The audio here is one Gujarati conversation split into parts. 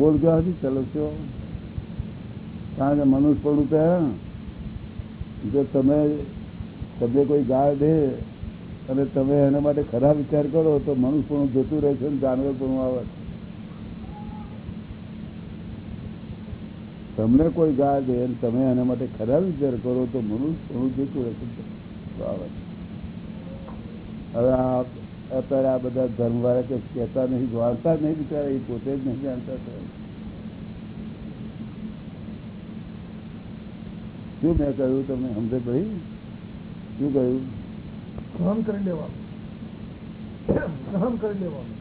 બોલ ક્યાંથી ચલો છો. કારણ કે મનુષ્ય તો જો તમે તમને કોઈ ગાળ દે અને તમે એના માટે ખરાબ વિચાર કરો, તો મનુષ્ય પણ જતું રહેશે ને જાનવર પણ આવે તમને કોઈ ગાળ દે અને તમે એના માટે ખરાબ વિચાર કરો, તો મનુષ્ય પણ જતું રહેશે આવે હવે આ અત્યારે આ બધા ધર્મવાળા કે કહેતા નહીં જાણતા નહીં બિચારા એ પોતે જ નહીં જાણતા શું મેં કહ્યું તમને સમજે ભાઈ શું કહ્યું? સહન કરી લેવાનું. સહન કરી લેવાનું.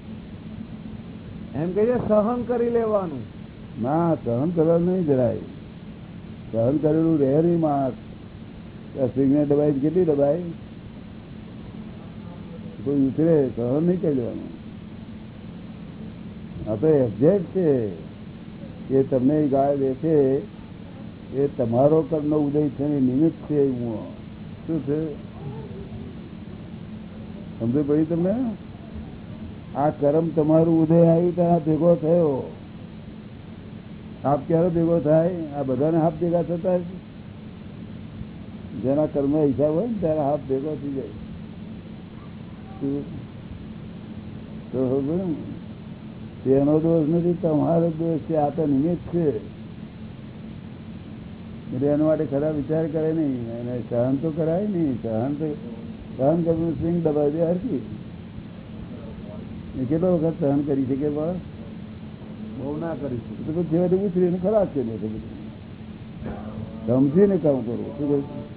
એમ કહીએ સહન કરી લેવાનું. ના સહન કરવા નહીં જરાય. સહન કરેલું રહે નહીં માણસ સિગ્નેટ દબાઈ કેટલી દબાઈ? કોઈ ઉતરે સહન નહીં કરી લેવાનું. આ એક્ઝેક્ટ છે એ તમને ગાય બેસે એ તમારો કર્મનો ઉદય છે નિમિત્ત છે હું શું છે? સમજો પડી તમને? આ કર્મ તમારું ઉદય આવ્યું ત્યાં ભેગો થયો. હાફ ક્યારે ભેગો થાય? આ બધાને હાફ ભેગા થતા જેના કર્મ હિસાબ હોય ને, ત્યારે હાફ ભેગો થઈ જાય. તો ને, તેનો દોષ નથી તમારો દોષ છે આ તો નિમિત્ત છે. એટલે એના માટે ખરાબ વિચાર કરે નહીં. અને સહન તો કરાય નહીં. સહન તો સહન કરવું સ્વિંગ દબાવી દે હરકી કેટલો વખત સહન કરી શકે બસ બહુ ના કરીશું તો પછી છેવટે ઉતરીને ખરાબ છે ને સમજીને કામ કરવું શું કહ્યું?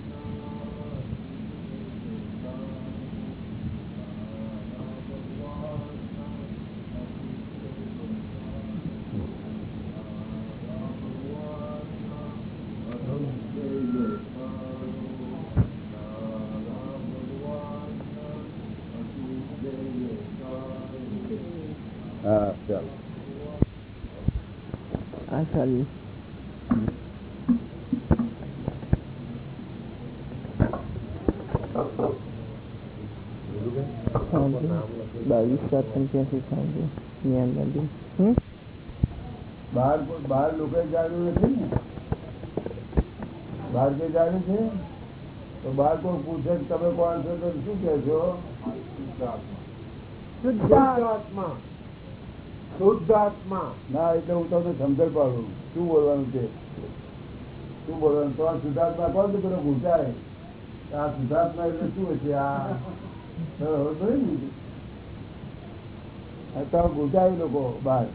સાત પંચ્યાસી સાંજે જ્ઞાન નદી બહાર બહાર લોકો જાણ્યું નથી ને? બહાર જે જાણ્યું છે? તો બહાર કોઈ પૂછે તમે કોણ છો તો શું કે છો શુદ્ધાત્મા શુદ્ધાત્મા ના એટલે હું તમને સમજણ પાડું. શું બોલવાનું છે? શું બોલવાનું? તો આ સુધાર્થમાં કોણ પેલો આ એટલે શું છે આ તો લોકો બહાર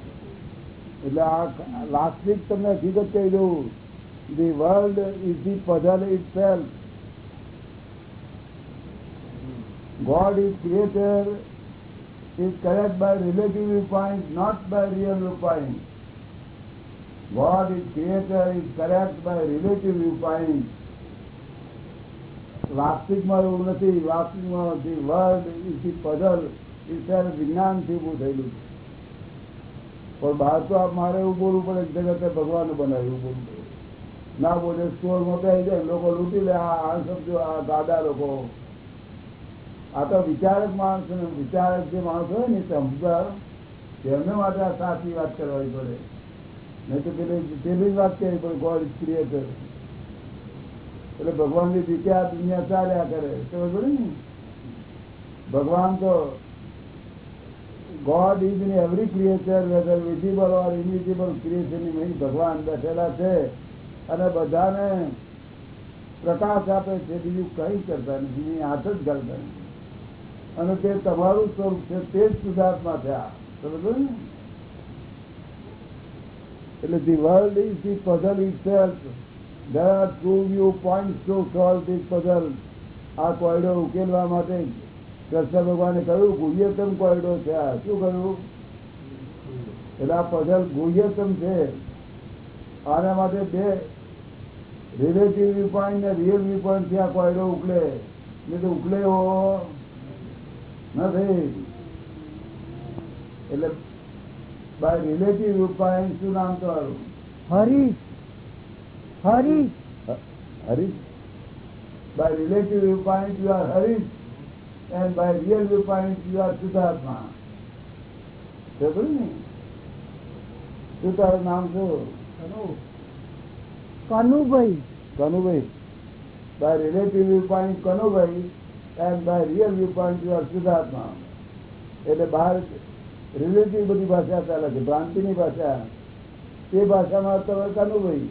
એટલે આ લાસ્ટ વીક તમને હકીકત કહી દઉં the world is the puzzle itself God is creator is correct by relative viewpoint, not by real viewpoint. God is creator is correct by relative viewpoint. વાસ્તવિકમાં એવું નથી વાસ્તવિકમાં નથી વર્ડ ઇઝ ધી પઝલ ઈશ્વર વિજ્ઞાનથી ઉભું થયેલું છે. પણ બહાર તો મારે એવું બોલવું પડે જગતે ભગવાન બનાવ્યું બોલવું પડે. ના બોલે સ્ટોર મોકલાઈ જાય, લોકો લૂંટી લે, આ સમજો, આ દાદા લોકો. આ તો વિચારક માણસ વિચારક જે માણસ હોય ને સમજદાર. તેમને માટે આ સાચી વાત કરવાની પડે. નહીં તો પેલી પેલી જ વાત કરવી પડે ગોડ ક્રિએટર એટલે ભગવાનની રીતે આ દુનિયા ચાલ્યા કરે. ખબર પડે ને? ભગવાન તો God is in every creature whether visible or invisible creation ભગવાન બેઠેલા છે અને બધાને પ્રકાશ આપે છે. બીજું કઈ કરતા નથી. હાથ જ કરતા નથી. અને તે તમારું સ્વરૂપ છે. તે જ સુધાર્થમાં આ. સમજો ને? એટલે the world is the puzzle itself there are two view point to solve this puzzle. આ કોયડો ઉકેલવા માટે કૃષ્ણ ભગવાને કહ્યું ગુહ્યતમ કોયડો છે આ. શું કહ્યું? એટલે આ પઝલ ગુહ્યતમ છે. આના માટે બે રિલેટિવ વ્યૂપોઈન્ટ ને રિયલ વ્યૂપોઈન્ટથી આ કોયડો ઉકલે એટલે તો ઉકલે એવો નથી. એટલે બાય રિલેટિવ વ્યૂપોઈન્ટ શું નામ તમારું? Hari Hari Harish? By relative viewpoint you are Harish and by real viewpoint you are Siddhartha. ખબર ને શું તારું નામ શું કનુભાઈ શુદ્ધાત્મા એટલે બહાર રિલેટિવ બધી ભાષા ચાલે છે. ભ્રાંતિની ભાષા. તે ભાષામાં તમે કનુભાઈ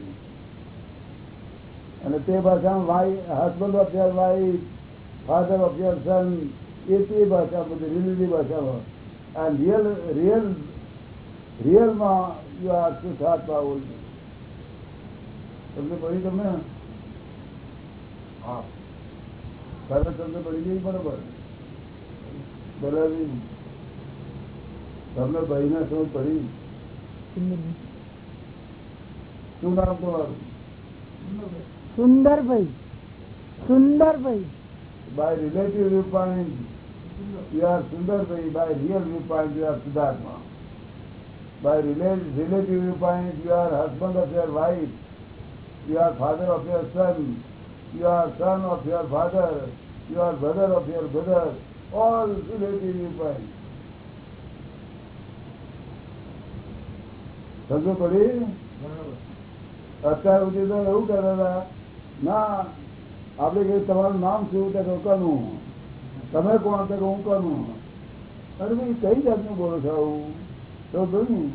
અને તે ભાષામાં why husband of your wife father of your son એ તે ભાષા બધી રિલીજી ભાષામાં આ રિયલ રિયલ રિયલમાં યુ આર શુદ્ધાત્મા ઓનલી તમને પડી તમને? હા. ખરે તમને પડી ગઈ બરોબર? બરાબર. તમને ભાઈ ના સમજ પડી? શું નામ તમારું? Sundarbhai Sundarbhai by relative point you are Sundarbhai by real point you are સિદ્ધાર્થમાં by relative point you are husband of your wife you are father of your son, you are son of your father, you are brother of your brother, all relative viewpoint. સમજો પડી અત્યાર સુધી તો એવું હતા ના આપણે કે તમારું નામ શું તો તમે કોણ તો હું કનું? અરે ભાઈ કઈ જાતનું બોલો છો આવું? તો જોયું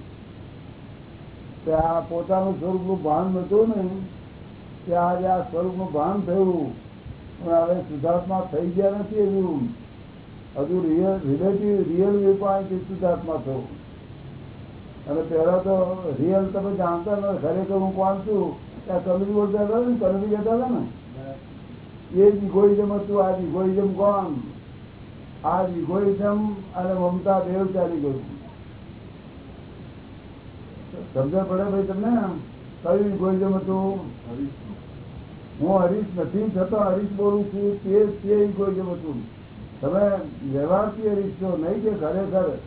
કે આ પોતાનું સ્વરૂપનું ભાન નતું ને, કે આજે આ સ્વરૂપનું ભાન થયું. પણ હવે સુધાર્થમાં થઈ ગયા નથી હજુ. હજુ રિયલ રિલેટિવ રિયલ વ્યૂ સુધાર્થમાં થયું. અને પહેલા તો રિયલ તમે જાણતા ન ખરેખર હું કોણ છું? ત્યાં કલવી બોલતા હતા ને કલવી જતા હતા ને. એ જ હતું આ ઇગોઇઝમ કોણ? આ ઇગોઇઝમ અને મમતા દેવ ચાલી ગયું. સમજણ પડે ભાઈ તમને? કયું ઇગોઇઝમ હતું? હું હરીશ નથી, છતો હરીશ બોલું છું, તે તે ઇગોઇઝમ હતું. તમે વ્યવહારથી હરીશ છો, નહીં કે ખરેખર.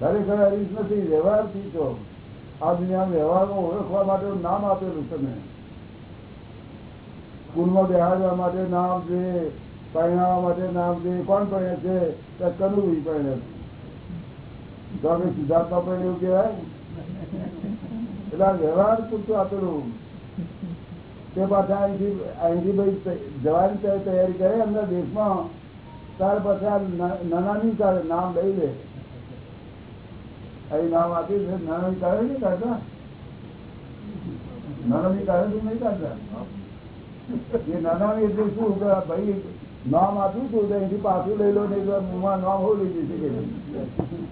ખરેખર હરીશ નથી, વ્યવહારથી છો. આ દુનિયા વ્યવહારમાં ઓળખવા માટે નામ આપેલું તમે. સ્કૂલમાં બેહાડવા માટે નામ છે પહેણાવવા માટે નામ છે, કોણ પહેણે છે કનુભાઈ પહેણે તો અમે સિદ્ધાર્થમાં કહેવાય. એટલે વ્યવહાર પૂરતું આપેલું. તે પાછા અહીંથી અહીંથી ભાઈ જવાની તૈયારી કરે, એમના દેશમાં ત્યાર પછી નાનાની કાળે નામ લઈ લે. અહીં નામ આપ્યું છે નાનાની કાળે નહીં કાઢતા? નાનાની કાળે તું નહીં કાઢતા? એ નાનાની એટલે શું કે ભાઈ, નામ આપ્યું હતું તો એથી પાછું લઈ લો, નહીં મોંમાં નામ લીધી છે કે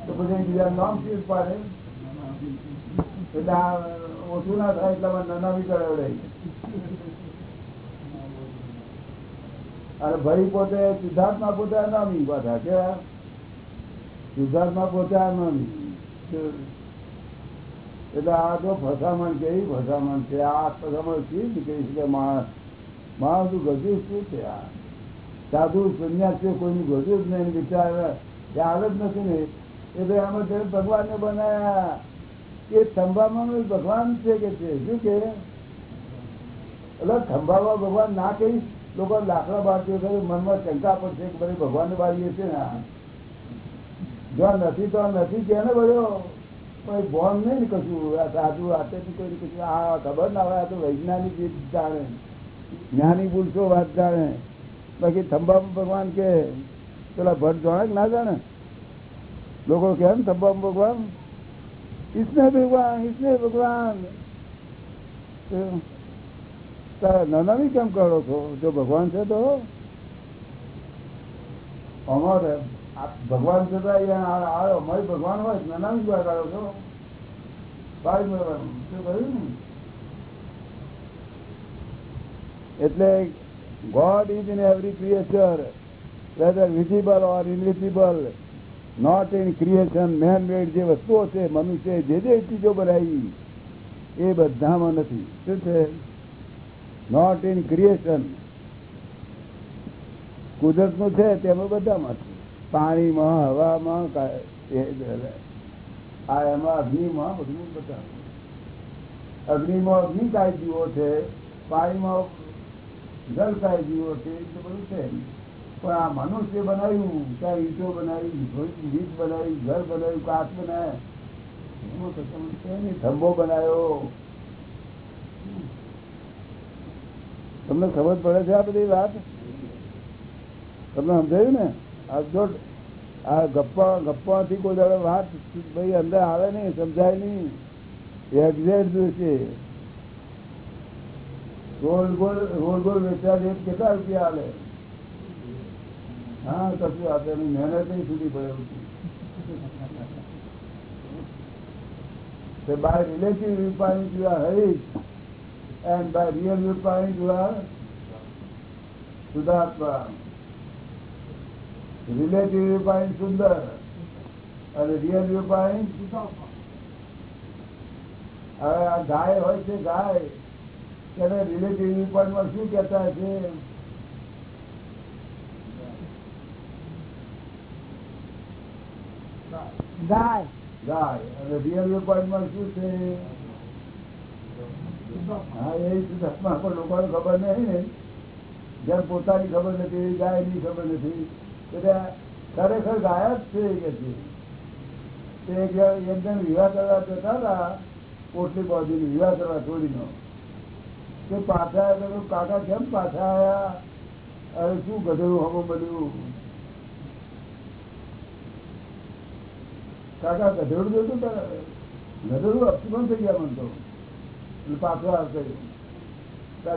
તો પછી બીજા નામ ચીજ પાડે. એટલે આ ઓછું ના થાય એટલા નાનામી કરાવડે અને ભાઈ પોતે સિદ્ધાર્થમાં પોતે અનામી પાછા કે સિદ્ધાર્થમાં પોતે અનામી. એટલે આ તો ફસામણ કેવી ફસામણ છે આ ફસામણ કેવી કહી શકે માણસ માણસ ગજુ શું છે આ? સાધુ સંન્યાસીઓ કોઈનું ગજુ જ નહીં વિચાર એ આવે જ નથી ને. એટલે આમાં ત્યારે ભગવાનને બનાયા. એ થંભામાં ભગવાન છે કે છે? શું કે? એટલે થંભામાં ભગવાન ના કહીશ લોકો લાકડા બાળતી વખતે મનમાં શંકા પડશે કે ભાઈ ભગવાન બાળીએ છે ને જો નથી તો નથી કે ને બધો પણ બોન નહીં ને કશું. આ સાધુ આતે કોઈ કશું. આ ખબર ના હોય, આ તો વૈજ્ઞાનિક જાણે. જ્ઞાની પુરુષો વાત જાણે. બાકી થંબા ભગવાન કે, પેલા ભટ્ટ જાણે ના જાણે? લોકો કે થંબા ભગવાન? ઈશ્ને ભગવાન ઈશ્ને ભગવાન. નાનામી કેમ કરો છો? જો ભગવાન છે તો? અમારે ભગવાન છે છતાં અમારી ભગવાન હોય નાનામી વાત કરો છો? બાર શું કહ્યું? એટલે God is in every creature whether visible or invisible not in creation man made જે વસ્તુઓ છે, મનુષ્ય જે જે ચીજો બનાવી, એ બધામાં નથી. શું છે? નોટ ઇન ક્રિએશન કુદરતનું છે, તેમાં બધામાં છે. પાણીમાં, હવામાં આ એમાં અગ્નિમાં બધું બધા અગ્નિમાં અગ્નિ કાય જીવો છે, પાણીમાં જલ કાય જીવો છે, એ બધું છે. પણ આ મનુષ્ય બનાવ્યું ત્યાં ઈટો બનાવી વીજ બનાવી, ઘર બનાવ્યું, કાચ બનાવ્યા. છે. થંભો બનાવ્યો. તમને ખબર પડે છે આ બધી વાત? તમને સમજાયું ને? આ જો, આ ગપ્પા, ગપ્પાથી કોઈ દાડો વાત ભાઈ અંદર આવે નહીં, સમજાય નહીં. એક્ઝેક્ટ જોઈશે ગોળ ગોળ ગોળ ગોળ કેટલા રૂપિયા આલે હા કશું આપે મહેનત નહીં છે. So by relative viewpoint you are Harish and by real viewpoint you are Sudatma. Relative viewpoint Sundar અને real viewpoint હવે આ ગાય હોય છે ગાય તેને રિલેટિવ viewpoint માં શું કહેતા છે ગાય. ગાય. અને રિયલ viewpoint શું છે? હા એ સુધાર્થમાં પણ લોકોને ખબર નહીં ને. જેમ પોતાની ખબર નથી ગાયની ખબર નથી. એટલે ખરેખર ગાય જ છે કે છે? તે એક જણ- એક જણ વિવાહ કરવા જતા હતા પોટલી બાજુ વિવાહ કરવા છોડીનો તે પાછા આવ્યા કાકા કેમ પાછા આવ્યા? અરે શું ગધેડું હમો મળ્યું કાકા ગધેડું જોયું? ગધેડું અપમાન થઈ ગયા મને તો. એટલે પાછો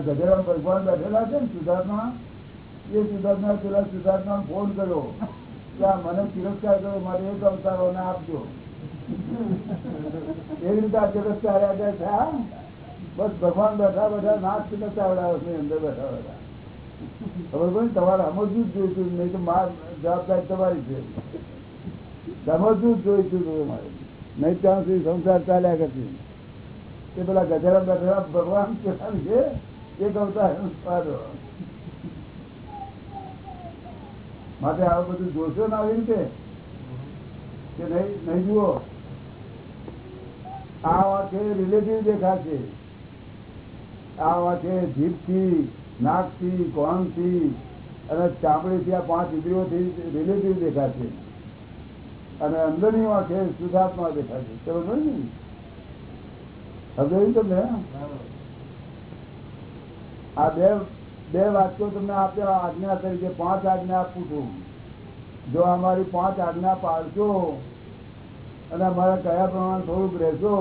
ગધેડા ભગવાન બેઠેલા છે ને સુધાર્થમાં? એ સુધાર્થના પેલા સુધાર્થમાં ફોન કર્યો. કે આ મને તિરસ્કાર કર્યો, મારે એક અવતારોને આપજો. એવી રીતે આ તિરસ્કાર આગળ થયા બસ ભગવાન બેઠા બેઠા નાચ તિરસ્કાર છે, અંદર બેઠા બેઠા. ખબર પડે તમારે સમજવું જ જોઈતું નહીં તો માર જવાબદારી તમારી છે. સમજવું જ જોઈતું તમારે. નહીં ત્યાં સુધી સંસાર ચાલ્યા કરશે. એ પેલા ગજરા બેઠેલા ભગવાન પેલા છે, એ પાડો માટે આવું બધું જોશો ને આવી રીતે કે? નહીં? નહીં જુઓ. આ વાંકે રિલેટિવ દેખાશે. આ વાંકે જીભથી, નાકથી, કોણથી અને ચામડીથી આ પાંચ ઇન્દ્રિયોથી રિલેટિવ દેખાશે અને અંદરની વાંકે શુદ્ધાત્મા દેખાશે ચલો ને? સમજાયું તમને? આ બે બે વાક્યો તમને આપ્યા આજ્ઞા તરીકે પાંચ આજ્ઞા આપું છું. જો અમારી પાંચ આજ્ઞા પાડશો અને અમારા કયા પ્રમાણે થોડુંક રહેશો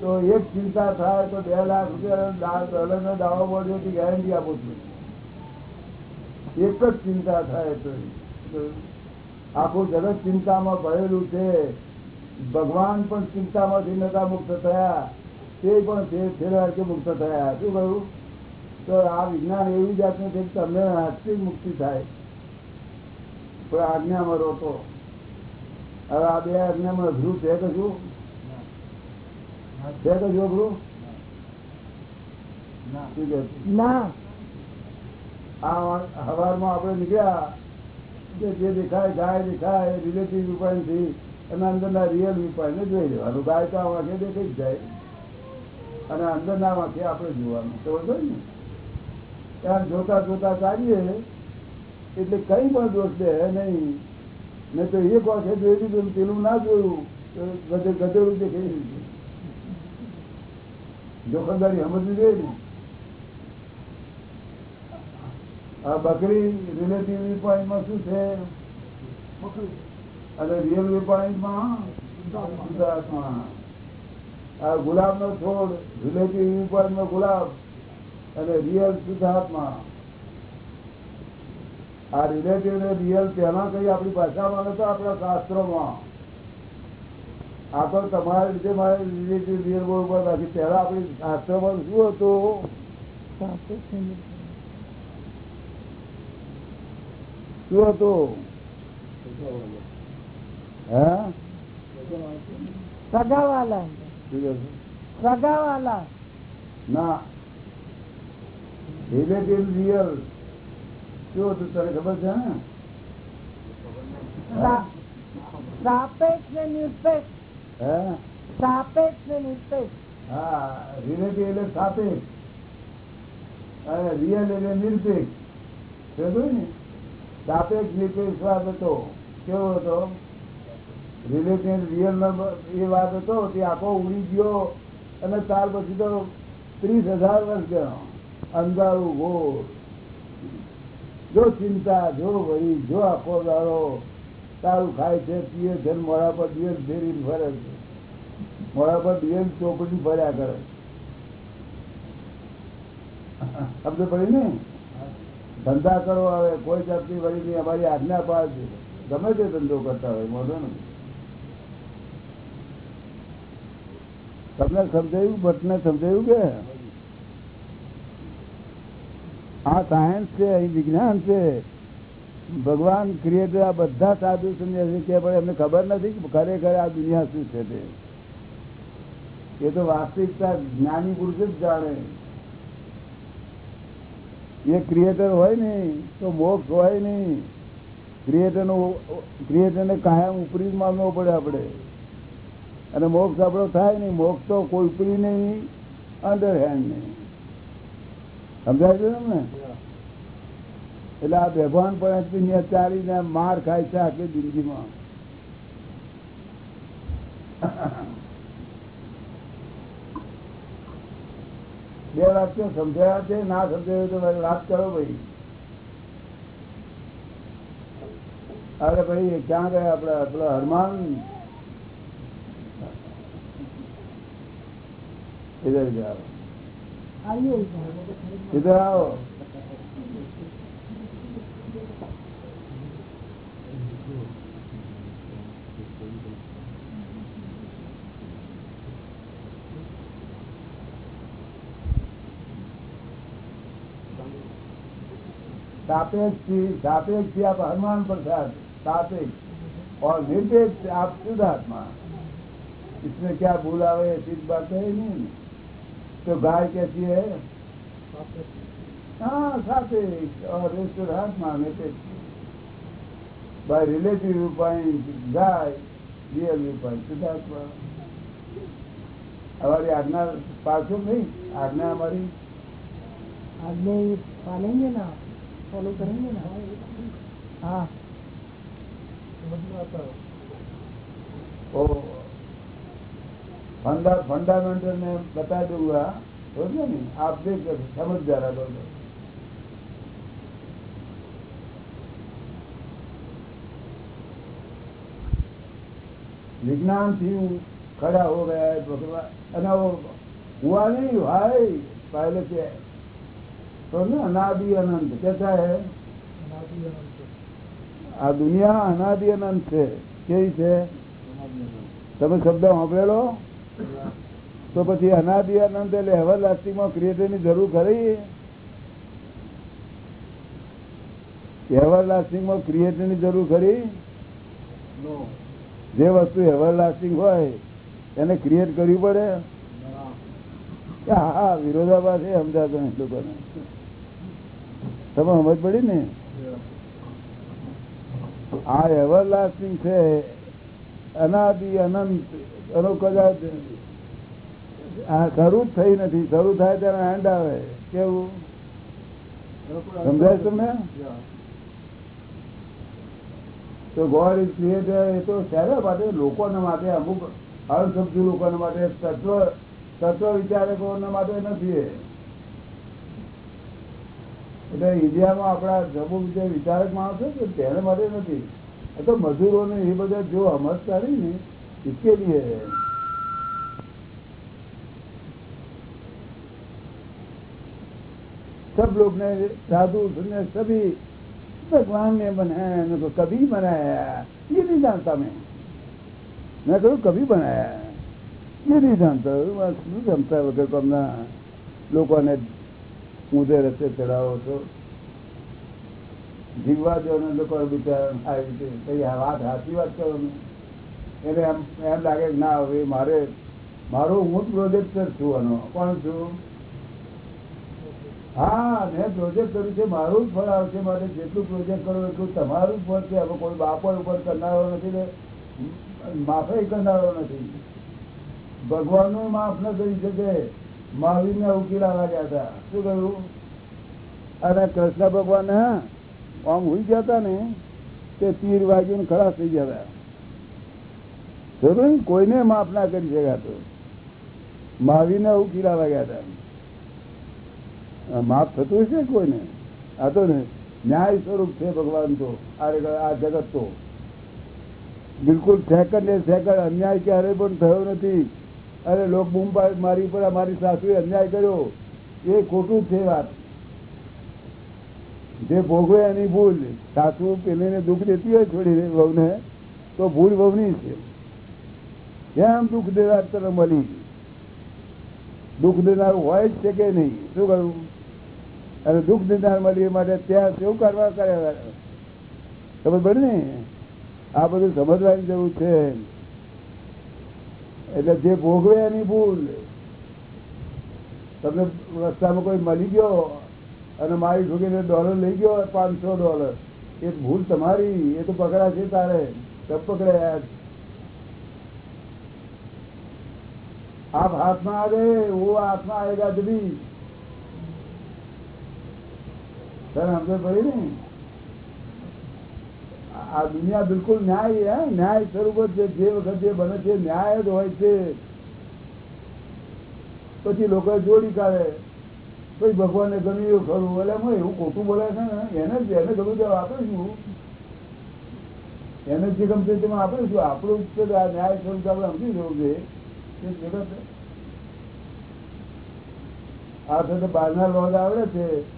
તો એક ચિંતા થાય તો બે લાખ રૂપિયા દાવો બોલવાની ગેરંટી આપું છું? એક જ ચિંતા થાય તો. આખું જગત ચિંતામાં ભરેલું છે. ભગવાન પણ ચિંતામાંથી નતા મુક્ત થયા. તે પણ મુક્ત થયા. શું કહ્યું? તો આ વિજ્ઞાન એવી જાતનું છે કે તમને હાથથી મુક્તિ થાય. પણ આજ્ઞામાં રોતો હવે આ બે આજ્ઞામાં અઘરું છે કશું છે તો શું ના. આ હવારમાં આપણે નીકળ્યા કે જે દેખાય ગાય દેખાય રિલેટિવ વિપાયનથી એના અંદરના રિયલ વિપાયન જોઈ લેવાનું. ગાય તો આ વાંખે દેખાઈ જ જાય. અને અંદરના વાંખે આપણે જોવાનું. તો બરોબર ને ત્યાં જોતા જોતા ચાલીએ એટલે કઈ પણ દોષ દે નહીં. મેં તો એક વાંખે જોઈ લીધું પેલું ના જોયું તો ગધે ગધેડું દેખાઈ દીધું જોખમદારી સમજવી જોઈએ ને? આ બકરી રિલેટિવ વિપાયનમાં શું છે? અને રિયલ વિપાયનમાં શુદ્ધાત્મા આ ગુલાબ નો છોડ રિલેટિવ વિપાયનમાં ગુલાબ અને રિયલ શુદ્ધાત્મા આ રિલેટિવ ને રિયલ પહેલા કઈ આપણી ભાષામાં નતો આપણા શાસ્ત્રોમાં. આ તો તમારા લીધે મારે રિલેટિવ બોલવું પડે બાકી પહેલા આપણી શાસ્ત્રોમાં શું હતું? શું હતું? હે? સગાવાલા? સગાવાલા. ના. રિલેટિવ રિયલ શું હતું તને ખબર છે ને? સાપેક્ષ ને નિરપેક્ષ. સાપેક્ષ ને નિરપેક્ષ હા રિલેટિવ એટલે સાપેક્ષ અને રિયલ એટલે નિરપેક્ષ. ને? સાપેક્ષ નિરપેક્ષ વાત હતો. કેવો હતો? રિલેટિવ રિયલ એ વાત હતો તે આખો ઉડી ગયો અને ત્યાર પછી તો ત્રીસ હજાર વર્ષ ગયો. અંધારું ઘોર. જો ચિંતા જો વરી જો આખો દાડો સારું ખાય છે, પીએ છે મોડા પર દિવસ ફેરી ફરે છે. મોડા પર દિવસ ચોકડી ફર્યા કરે. સમજ પડી ને? ધંધા કરો હવે, કોઈ જાતની વળી નહીં, અમારી આજ્ઞા પાડ ગમે તે ધંધો કરતા હોય મોઢો ને તમને સમજાયું? ભટ્ટને સમજાયું કે? આ સાયન્સ છે, અહીં વિજ્ઞાન છે. ભગવાન ક્રિએટર આ બધા સાધુ સમજે કે પણ એમને ખબર નથી કે ખરેખર આ દુનિયા શું છે તે. એ તો વાસ્તવિકતા જ્ઞાની પુરુષ જ જાણે. એ ક્રિએટર હોય ને, તો મોક્ષ હોય નહીં ક્રિએટર નો ક્રિએટર ને કાયમ ઉપરી જ માનવો પડે આપણે. અને મોક્ષ આપણો થાય નહીં. મોક્ષ તો કોઈ ઉપરી નહીં અંડર હેન્ડ નહીં. સમજાય છે ને એટલે આ બેભાન પણ દુનિયાચારીને માર ખાય છે આખી જિંદગીમાં. બે વાક્યો સમજાયા છે ના સમજાયું તો વાત કરો ભાઈ. અરે ભાઈ ક્યાં ગયા આપડે આપડે હનુમાન? ઇધર જાઓ ઇધર આવો. सापेक्ष थी सापेक्ष थी आप हनुमान प्रसाद सापेक्ष और निरपेक्ष आप शुद्ध आत्मा इसमें क्या भूल आवे ऐसी बात है नहीं तो गाय कैसी है हाँ सापेक्ष और शुद्ध आत्मा निरपेक्ष by relative view point by real view point शुद्ध आत्मा हमारी आज्ञा पासो नहीं आज्ञा हमारी आज्ञा ये पालेंगे ना फॉलो करेंगे ना? हाँ। ओ फंडा फंडामेंटल में बता दूँगा हो नहीं? आप देख समझ जा रहा दोनों विज्ञान थी, खड़ा हो गया है, भगवान वो हुआ नहीं, भाई, पहले से तो ना अनादि अनंत कैसा है આ દુનિયા અનાદિ અનંત છે કેવી છે તમે શબ્દ સાંભળેલો તો પછી અનાદિ અનંત એટલે એવર લાસ્ટિંગ માં ક્રિએટર ની જરૂર ખરી એવર લાસ્ટિંગ માં ક્રિએટર ની જરૂર ખરી જે વસ્તુ એવર લાસ્ટિંગ હોય એને ક્રિએટ કરવી પડે કે હા હા વિરોધાભાસ એ સમજાતો નથી લોકોને તમે સમજ પડી ને? આ એવર લાસ્ટિંગ છે. અનાદિ અનંત. એનો કદાચ શરૂ જ થઈ નથી. શરૂ થાય ત્યારે એન્ડ આવે. કેવું? સમજાય તમને? તો ગોડ ઇઝ ક્રિએટર એ તો શેના માટે? લોકોના માટે. અમુક અણસમજુ લોકોના માટે. તત્વ તત્વ વિચારકોના માટે નથી એ. એટલે ઇન્ડિયામાં આપણા અમુક જે વિચારક માણસો છે તેને માટે નથી એ તો મજૂરોને એ બધા જો સમજતા નહીં ને इसके लिए है सब लोग ने साधु ने सभी भगवान ने बनाया न तो कभी बनाया ये नहीं जानता मैं मैं कहूँ कभी बनाया ये नहीं जानता બસ શું જમતા વગર તમને લોકોને ઊંધે રસ્તે ચડાવો છો? જીવવા દો ને લોકો બિચારા થાય વાત સાચી વાત કરો એને એમ એમ લાગે ના, હવે મારે, મારો હું પ્રોજેક્ટર છું આનો. કોણ છું? હા, મેં પ્રોજેક્ટ કર્યું છે, મારું જ ફળ આવશે મારે જેટલું પ્રોજેક્ટ કરો એટલું તમારું ફળ છે. હવે કોઈ બાપડ ઉપર કરનારો નથી ને, માફે કરનારો નથી. ભગવાનનું માફ ન કરી શકે. મહાવીરને ઉકેલા લાગ્યા હતા. શું કહ્યું અને કૃષ્ણ ભગવાન આમ હુઈ ગયા હતા ને, તે તીર વાગ્યું ખરાબ થઈ ગયા હતા કોઈને માફ ના કરી શકાતો. મહાવીરને આવું કીડા લાગ્યા હતા. માફ થતું છે કોઈને? આ તો ને ન્યાય સ્વરૂપ છે ભગવાન તો. આ જગત તો. બિલકુલ સેકન્ડ એ સેકન્ડ અન્યાય ક્યારે પણ થયો નથી. અરે લોક બૂમ મારી ઉપર મારી સાસુએ અન્યાય કર્યો. એ ખોટું છે વાત. જે ભોગવે એની ભૂલ, સાસુ પેલીને દુઃખ દેતી હોય છોડીને વહુને, તો ભૂલ વહુની છે. કેમ દુઃખ દેનાર તને મળી? દુઃખ દેનાર હોય જ છે કે નહીં? શું કરવું અને દુઃખ દેનાર મળી માટે ત્યાં શું કરવા કર્યા? ખબર પડે ને? આ બધું સમજવાની જરૂર છે. એટલે જે ભોગવે એની ભૂલ તમને રસ્તામાં કોઈ મળી ગયો અને મારી ઠોકીને ડોલર લઈ ગયો પાંચસો ડોલર એ ભૂલ તમારી એ તો પકડા છે તારે તબ પકડાયા आप हाथ में आ गए वो हाथ में आएगा जभी सर हमसे पड़ी नहीं આ દુનિયા બિલકુલ ન્યાય હે, ન્યાય સ્વરૂપ જ જે વખત જે બને છે, ન્યાય જ હોય છે. પછી લોકો જોડી કાઢે. પછી ભગવાનને ગમી એવું ખરું. એટલે હું એવું ખોટું બોલે છે ને? એને જ, એને ગમ્યું તે વાપરીશું એને જે ગમશે તેમાં આપીશું આપણું ન્યાય સ્વરૂપ આપણે સમજી જવું છે કે જગત આ સાથે બહારના લોજ આવડે છે.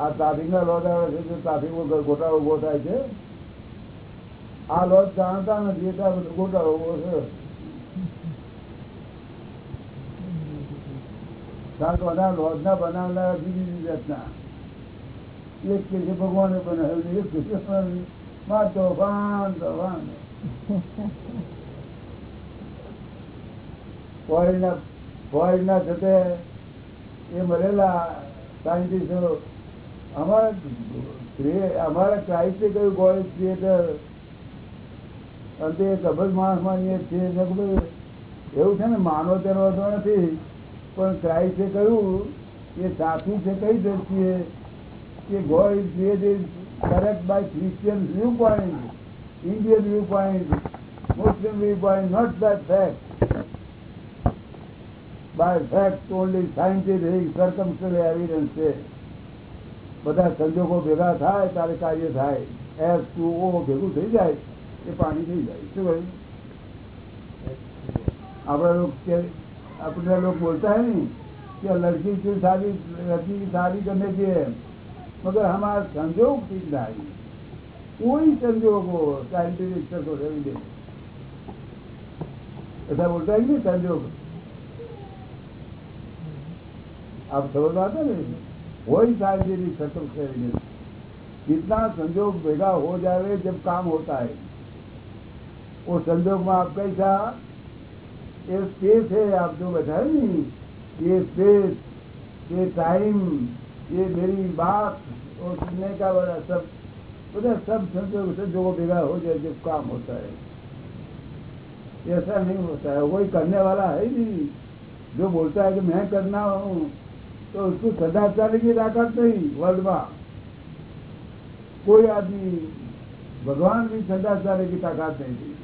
આ ટ્રાફિકના લોજ આવે છે ટ્રાફિક ગોટાળો ઊભો થાય છે. આ લોજ જાણતા નથી, એટલા ગોટાળો ઊભો છે. ભગવાને બનાવ્યું એ મરેલા સાયન્ટિસ્ટો અમારા અમારા ક્રાઇસ્ટે કહ્યું ગોડ ક્રિએટર અંતે અબજ માણસ માનીએ છીએ એવું છે ને માનો તેનો અર્થ નથી, પણ ક્રાઇસ્ટે કહ્યું કે સાચું છે કઈ દ્રષ્ટિએ કે God is created correct by Christian view point Indian view point Muslim view point not by fact by fact only scientific circumstantial evidence છે બધા સંજોગો ભેગા થાય ત્યારે કાર્ય થાય એસ ટુ ઓ ભેગું થઈ જાય એ પાણી થઈ જાય શું કહ્યું આપણા લોક કે अपने लोग बोलता है नहीं कि लड़की की शादी लड़की की शादी करने की है मगर हमारा संजोग ठीक नहीं कोई संजोग हो साइंटिफिक हो एविडेंस ऐसा बोलता है कि नहीं संजोग आप समझ बात है ना वही साइंटिफिक खत्म एविडेंस कितना संजोग भेगा हो जाए जब काम होता है। वो संजोग में आप कैसा? ये स्पेस है, आप जो बताए नहीं। ये स्पेस ये टाइम ये मेरी बात, और सुनने का बड़ा सब બધા सब संजोग संजोगों भेगा हो जाए जब काम होता है। ऐसा नहीं होता है, वही करने वाला है ही नहीं। जो बोलता है कि मैं करना हूँ तो उसको सदाचार की ताकत नहीं वर्ल्ड में। कोई आदमी भगवान भी सदाचार की ताकत नहीं। थी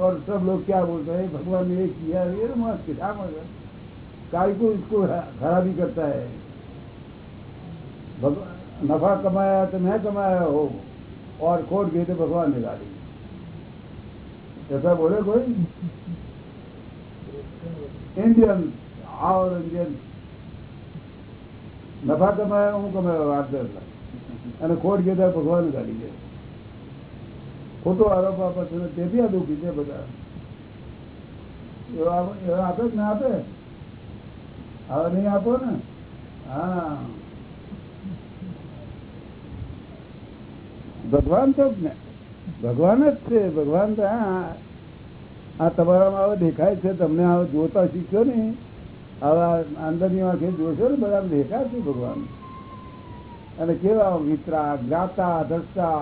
और सब लोग क्या बोलते हैं भगवान ने ये किया ये तो मस्त किया मगर काय को इसको खराबी करता है? भगवान नफा कमाया तो मैं कमाया हो और खोट गई तो भगवान ने गाली ऐसा बोले कोई? इंडियन और इंडियन। નફા કમાયા હું કમાયો વાત અને ખોટ ગયો ભગવાન ગાડી ગયો. ખોટો આરોપ આપે છે તેથી આ દુઃખી છે બધા. આપે જ ના આપે. હવે નહીં આપો ને? હા. ભગવાન તો જ ને. ભગવાન જ છે, ભગવાન તો આ તમારામાં હવે દેખાય છે, તમને હવે જોતા શીખ્યો ને હવે અંદરની આંખે જોશો ને બધા દેખાય છે ભગવાન અને કેવા વિતરા જ્ઞાતા દ્રષ્ટા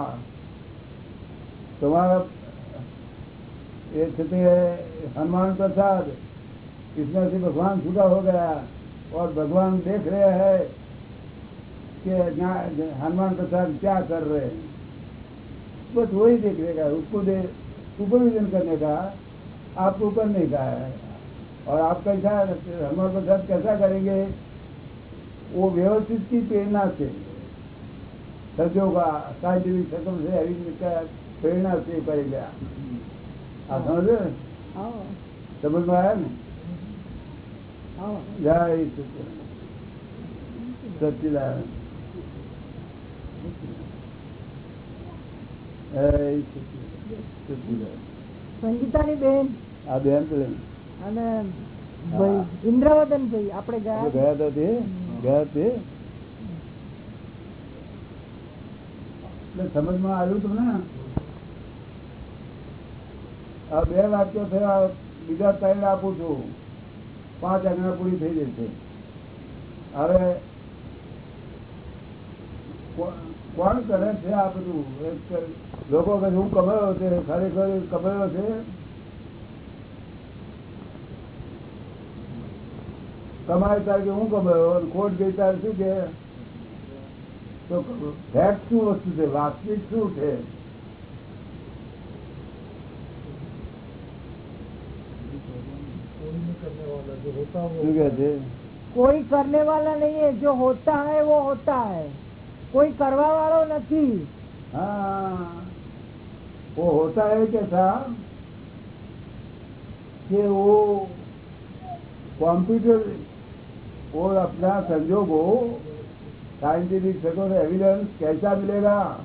तुम्हारा ये कहते हनुमान प्रसाद इसमें से भगवान छूटा हो गया और भगवान देख रहे हैं कि हनुमान प्रसाद क्या कर रहे हैं बस वही देख रहेगा उसको दे सुपरविजन करने का आपको करने का है और आप कैसा हमारे प्रसाद कैसा करेंगे वो व्यवस्थित की प्रेरणा से सजो का साइंटिफिक सकल से हरी का प्रेरणा से करेंगे आप समझ रहे हैं? આવો समझ में आया ना આવો जय सचिदानंद જય સચ્ચિદાનંદ. સંગીતાની બેન આ બેન પેલે અને ઇન્દ્રવદન ભાઈ આપણે ગયા ગયા હતા તે ગયા તે. સમજમાં આવ્યું તમને? આ બે વાક્યો થયા બીજા ત્રણ આપું છું. પાંચ આજ્ઞા પૂરી થઈ જશે હવે કોણ કરે છે આ બધું? લોકો કે હું કમાયો છે ખરેખર કમાયો છે તમારે તાર કે હું કમાયો ખોટ ગઈ તાર શું કે? તો ફેક્ટ શું વસ્તુ છે? વાસ્તવિક શું છે? કોઈ કરને વાળા નહીં જો હોતા હે વો હોતા હૈ કોઈ કરવા વાળો નથી. હા. વો હોતા હે કે કોમ્પ્યુટર और अपना संजोगो साइंटिफिक सकल एविडेंस कैसा मिलेगा?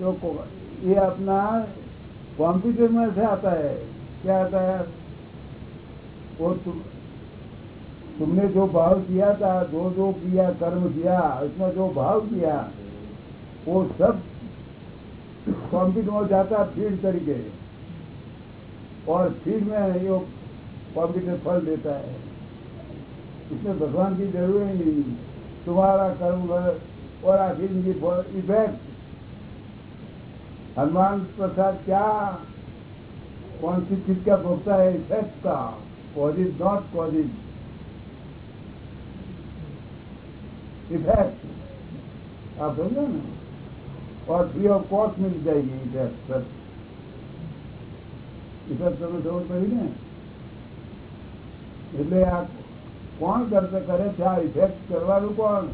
तो ये अपना कंप्यूटर में से आता है। क्या आता है? वो तुम, तुमने जो भाव किया था, जो जो किया, कर्म किया, उसमें जो भाव किया, वो सब कंप्यूटर में जाता फ़ीड तरीके। और फ़ीड में ये कंप्यूटर फल देता है। इसमें भगवान की जरूरत ही नहीं तुम्हारा कर्म और आखिर की इफेक्ट हनुमान प्रसाद क्या कौन सी चीज का भोगता है इफेक्ट का पॉजिटिव नॉट पॉजिटिव इफेक्ट आप समझो ना और फ्री ऑफ कॉस्ट मिल जाएगी इफेक्ट सब ઇફેક્ટ તમે ખબર પડી ને એટલે આ કોણ કરશે કરે છે? આ ઇફેક્ટ કરવાનું કોણ?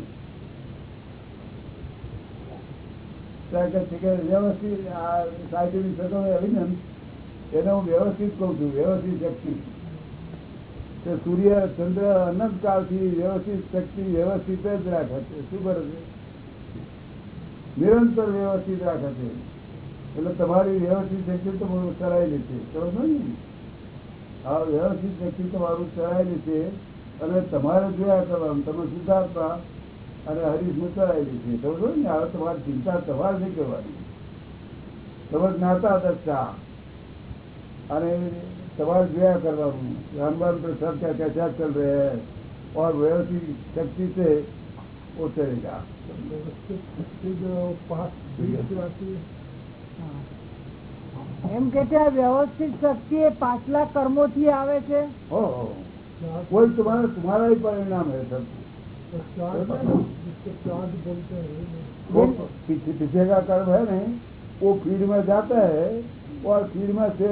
વ્યવસ્થિત, આ સાયન્ટિફિક સગવડ એવિડન્સ એને હું વ્યવસ્થિત કહું છું, વ્યવસ્થિત શક્તિ. સૂર્ય, ચંદ્ર અનંત કાળથી વ્યવસ્થિત શક્તિ વ્યવસ્થિત જ રાખે છે. શું કરે છે? નિરંતર વ્યવસ્થિત રાખે છે. એટલે તમારી વ્યવસ્થિત શક્તિ તમારું ચલાયેલી છે. સમજો ને? આ વ્યવસ્થિત શક્તિ તમારું ચલાયેલી છે. અને તમારે જોયા કરવાનું તમે સુધારતા અને હરીશમાં ચલાયેલી છે સમજો ને હવે તમારી ચિંતા તમારે નહીં કરવાની તમે જ્ઞાતા દશા અને તમારે જોયા કરવાનું હનુમાન प्रसाद क्या क्या क्या चल रहे हैं और व्यवस्थित शक्ति से वो चलेगा એમ કે છે આ વ્યવસ્થિત શક્તિ એ પાછલા કર્મો થી આવે છે हो हो कोई तुम्हारा तुम्हारा ही परिणाम है सब वो पीछे पीछे का कर्म है नहीं वो फील्ड में जाता है और फील्ड में से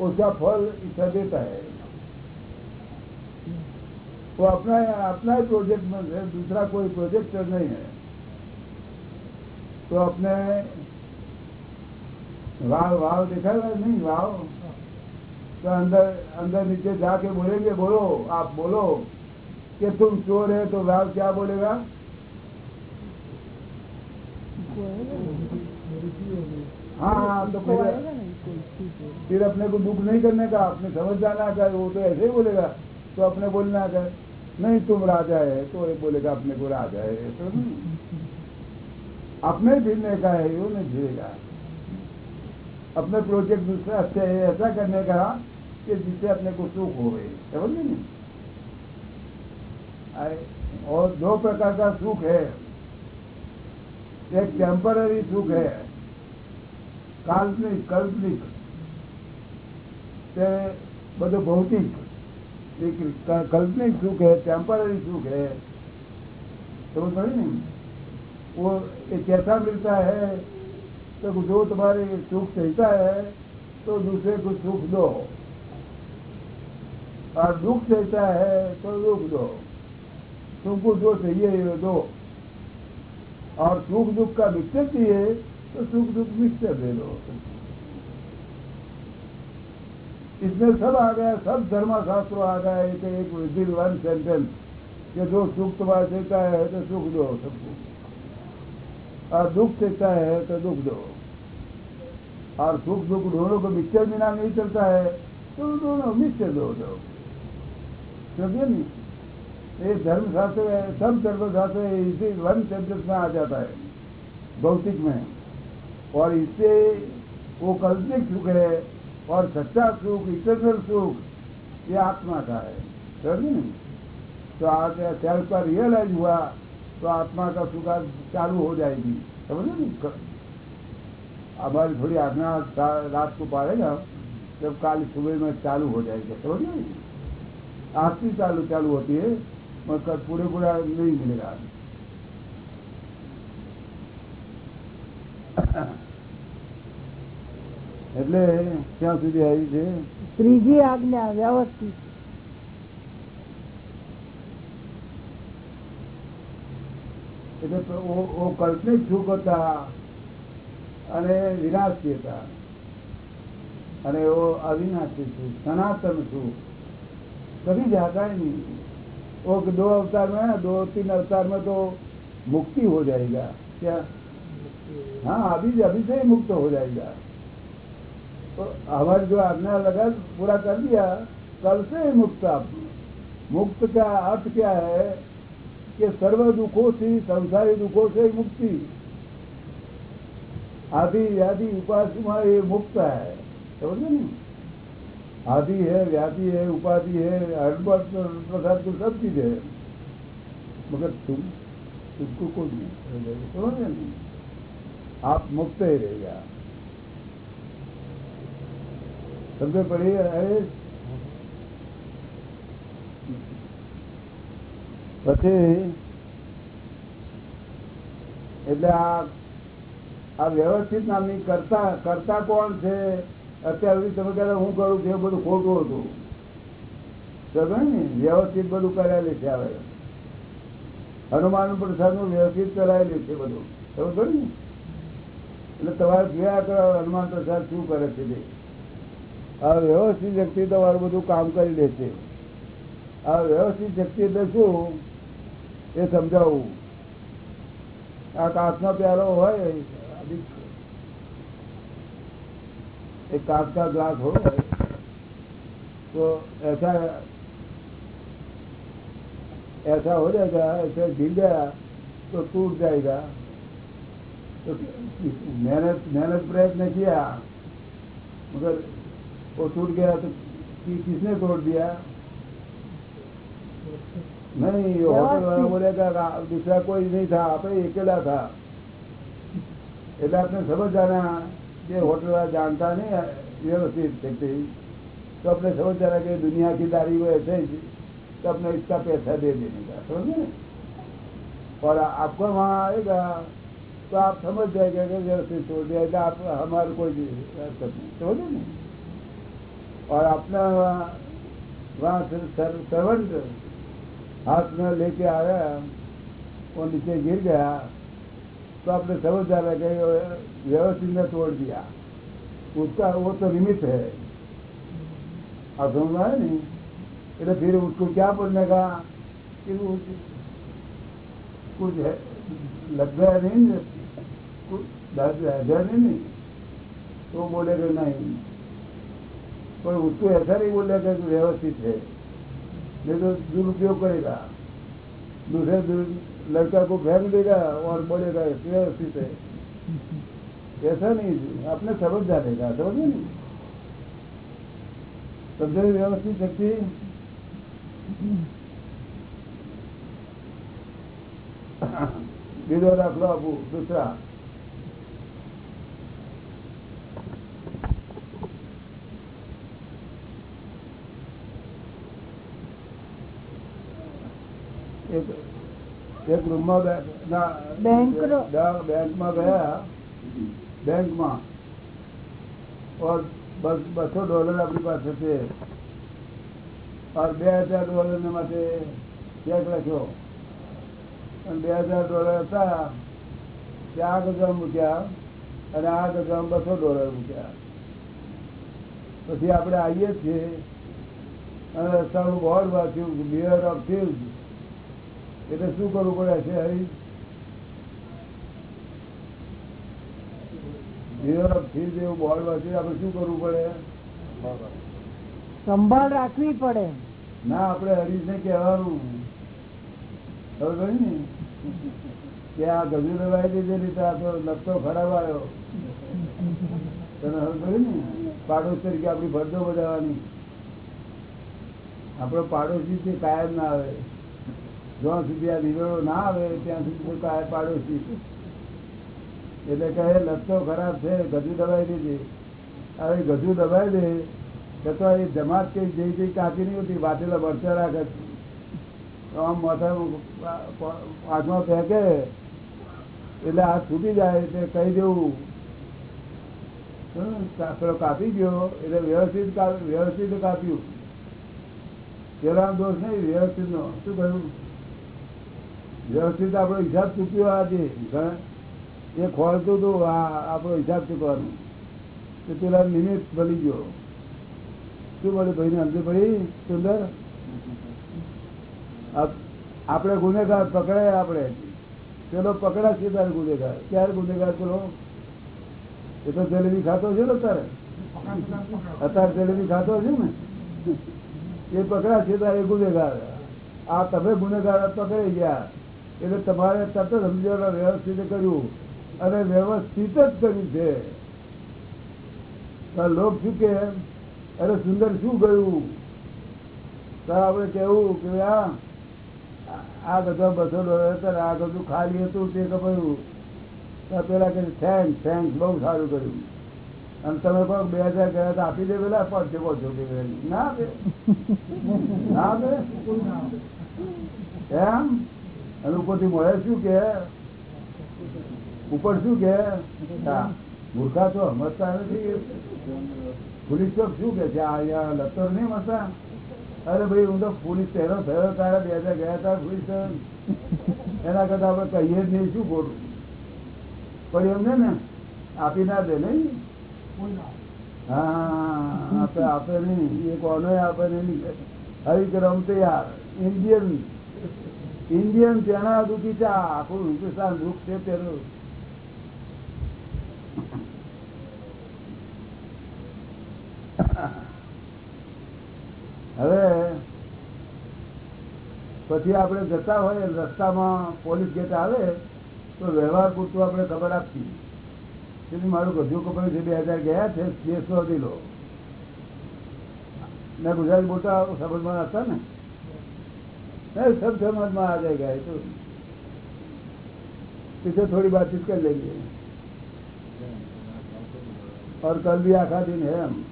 उसका फल इच्छा देता है वो अपना अपना ही प्रोजेक्ट में है दूसरा कोई प्रोजेक्ट नहीं है तो अपने वाव वाव देखा है नहीं वाव तो अंदर अंदर नीचे जाके बोलेंगे बोलो आप बोलो कि तुम चोर है तो वाव क्या बोलेगा? हाँ हाँ तो फिर अपने को दुख नहीं करने का अपने समझ जाना का वो तो ऐसे ही बोलेगा तो अपने बोलना का नहीं तुम राजा है तो ये बोलेगा अपने को राजा है। तो। अपने फिरने का है वो नहीं फिरेगा अपने प्रोजेक्ट दूसरा अच्छा है ऐसा करने का कि जिससे अपने को सुख हो गए समझ गए नहीं आए- और दो प्रकार का सुख है एक टेम्पररी सुख है કાલ્પનિક કલ્પનિક તે બધું ભૌતિક એક ક- कल्पनिक सुख है टेम्पररी सुख है समझ पड़ी नहीं वो ये कैसा मिलता है तो जो तुम्हारे सुख चाहता है तो दूसरे को सुख दो और दुख देता है तो दुख दो। तुमको जो चाहिए वो दो। और सुख दुख का मिक्सर चाहिए तो सुख दुख मिक्सर दे दो इसमें सब आ गया, सब धर्मशास्त्रों आ गया, एक एक विदिन वन सेंटेंस। कि जो सुख तुम्हारा देता है तो सुख दो सबको। और दुख देता है तो दुख दो। और सुख दुख दोनों को मिक्सर बिना नहीं चलता है तो दोनों मिक्सर दो दो। समझे नहीं ये धर्मशास्त्र है सब धर्मशास्त्र इसी वन सेंटेंस में आ जाता है, भौतिक में। और इससे वो कल्पित सुख है, और सच्चा सुख इटरनल सुख, ये आत्मा का है। समझे नहीं? तो आज सेल्फ का रियलाइज़ हुआ तो आत्मा का सुख चालू हो जाएगी। समझे नहीं? हमारी थोड़ी आज्ञा रात को पाएगा, जब काल सुबह में चालू हो जाएगा। समझे नहीं? आज की चालू चालू होती है मगर पूरे पूरा नहीं मिलेगा એટલે ક્યાં સુધી આવી છે ત્રીજી આજ્ઞા વ્યવસ્થિત એટલે તો ઓ- ઓ કલ્પનિક સુખ હતા અને વિનાશી હતા અને वो अविनाशी सुख सनातन सुख कभी जाता ही नहीं। वो दो अवतार में दो तीन अवतार में तो मुक्ति हो जाएगा। क्या? हाँ अभी अभी से ही मुक्त हो जाएगा। तो हमारी जो आज्ञा लगा, पूरा कर दिया, कल से ही मुक्त आप। मुक्त का अर्थ क्या है? कि सर्व दुखों से, संसारी दुखों से मुक्ति। आदि उपासना ये मुक्त है। समझे नहीं? आदि है व्याधि है उपाधि है हड़बड़ प्रसाद तो सब चीज है मगर तुम तुमको कोई नहीं समझे नहीं आप मुक्त ही रहेगा समझे पड़ी है પછી એટલે આ આ વ્યવસ્થિત નામની કરતા કરતા કોણ છે અત્યાર સુધી તમે કહેતા હું કરું છું બધું ખોટું હતું. સમજે ને વ્યવસ્થિત બધું કરાયેલું છે હવે. હનુમાન પ્રસાદનું વ્યવસ્થિત કરાયેલું છે બધું. સમજ ને? એટલે તમારે જોયા કરો હનુમાન પ્રસાદ શું કરે છે તે? આ વ્યવસ્થિત વ્યક્તિ તમારું બધું કામ કરી દે છે. આ વ્યવસ્થિત શક્તિ એટલે શું? એ સમજાવું. આ કાચનો પ્યારો હોય एक कांच का ग्लास हो तो ऐसा ऐसा हो जाएगा ऐसे गिर गया तो टूट जाएगा तो मेहनत मेहनत प्रयत्न किया मगर वो टूट गया तो कि, किसने तोड़ दिया नहीं ये होटल वाला बोलेगा कि दूसरा कोई नहीं था आप ही अकेला था એટલે આપણે સમજ જાના જે होटल वाला जानता नहीं है, व्यवस्थित व्यक्ति तो अपने समझ जाना कि दुनिया की दारी वो ऐसे ही तो अपने इसका पैसा दे देने का समझे और आपको वहाँ आएगा तो आप समझ जाएगा कि व्यवस्थित छोड़ दिया कि आप हमारे कोई दिक्कत नहीं समझे नहीं और अपना वहाँ वहाँ सर्वेंट हाथ में लेके आया वो नीचे गिर गया तो आपने समझ जाना कि व्यवस्थित ने तोड़ दिया उसका वो तो निमित्त है आप समझ में आए नहीं એટલે फिर उसको क्या बोलने का कि वो कुछ है लग गया नहीं ना, कुछ दर्द रह गया नहीं नहीं तो बोलेगा नहीं पर उसको ऐसा नहीं बोलेगा कि व्यवस्थित है नहीं तो दुरुपयोग करेगा दूसरे दुर- लड़का को फेंक देगा और बोलेगा व्यवस्थित है ऐसा नहीं अपने समझ जानेगा समझे नहीं समझे व्यवस्थित शक्ति બીજો દાખલો આપું દૂસરા એક બે- ના, બેંકમાં ગયા. બેંકમાં બસો ડોલર આપણી પાસે છે. બે હજાર ડોલર માટે ચેક લખ્યો. અને બે હજાર ડોલર હતા. તે આ ગજામાં મૂક્યા. અને આ ગજામાં બસો ડોલર મૂક્યા. પછી આપણે આવીએ છીએ. અને રસ્તાનું બોર્ડ વાંચ્યું બિયર ઓફ ફિલ્ડ એટલે શું કરવું પડે છે હરી? શું કરવું પડે? સંભાળ રાખવી પડે. ના આપણે હરીશને કહેવાનું. ખબર ને? કે આ ગજુ દવાઈ દીધેલી રીતે આ તો લગતો ખરાબ આવ્યો. તને ખબર ને? પાડોશ તરીકે આપણી ફરજો બજાવવાની. આપણો પાડોશી છે કાયમ ના આવે. જ્યાં સુધી આ નિવેડો ના આવે, ત્યાં સુધી તો કાયમ પાડોશી. એટલે કહે લત્તો ખરાબ છે, ગજુ દબાઈ દીધી હવે ગજુ દબાઈ દે, તો એ જમાત કઈ જઈ જઈ કાચી નહીં હોતી, વાટેલા મરચા રાખે આમ માથા હાથમાં ફેંકે, એટલે હાથ છૂટી જાય, એટલે કહી દેવું. પેલો કાપી ગયો, એટલે વ્યવસ્થિત વ્યવસ્થિત કાપ્યું. પેલા દોષ નહીં વ્યવસ્થિત નો શું કહ્યું? વ્યવસ્થિત આપણો હિસાબ ચૂક્યો આજે એ ખોલતું હતું આપણો હિસાબ ચૂકવાનો તો પેલા નિમિત્ત બની ગયો. શું બોલે ભાઈ ને સમજ પડી સુંદર આપ- આપણે ગુનેગાર પકડાય આપણે. પેલો પકડાશે તારે ગુનેગાર. ક્યારે ગુનેગાર પેલો? એ તો જલેબી ખાતો છે ને તારે અત્યારે જલેબી ખાતો છે ને? એ પકડાશે તારે ગુનેગાર. આ તમે ગુનેગાર પકડાઈ ગયા. એટલે તમારે તરત સમજવાના વ્યવસ્થિત કર્યું અને વ્યવસ્થિત જ કર્યું છે. લોક શું કે? અરે સુંદર શું ગયું? આપણે કેવું કે આ આ બધા બસો ડોલર આ બધું ખાલી હતું તે કપાયું. તો પેલા કે થેન્ક થેન્ક બહુ સારું કર્યું. અને તમે કોઈ બે હજાર ગયા તો આપી દે પેલા જેવો પાંચસો કે ના આપે ના આપે એમ? અને ઉપરથી મળે શું કે? ઉપર શું કે? મૂર્ખા તો સમજતા નથી. પોલીસ ચોક શું કે છે? અહીંયા લતર નહીં મસા અરે ભાઈ હું તો પોલીસ પહેલો થયો તારે બે હજાર ગયા હતા પોલીસ એના કરતા આપણે કહીએ જ નહીં શું ખોટું? પણ એમને ને આપી ના દે નહીં. હા આપે આપે નહીં. એ ઓનો આપે નહીં. રમતે યાર ઇન્ડિયન ઇન્ડિયન ચણા દુખી ચા આખું હિન્દુસ્તાન દુઃખ છે તેનું હવે પછી આપણે જતા હોય રસ્તામાં પોલીસ ગેટ આવે, તો વ્યવહાર પૂરતું આપણે ખબર આપતી તેથી મારું ગજુ કપડું છે, બે હજાર ગયા છે દેશો લો. મેં ગુજરાતી બોલતા સમજમાં હતા ને? सब समझ में आ जाएगा ये तो पीछे थोड़ी बातचीत कर लेंगे और कल भी आखा दिन है हम